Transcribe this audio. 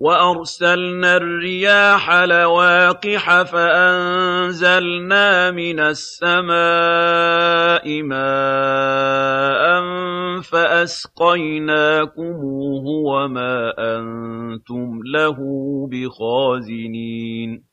وَأَرْسَلْنَا الرِّيَاحَ لَوَاقِحَ فَأَنزَلْنَا مِنَ السَّمَاءِ مَاءً فَأَسْقَيْنَاكُمُوهُ وَمَا أَنتُمْ لَهُ بِخَازِنِينَ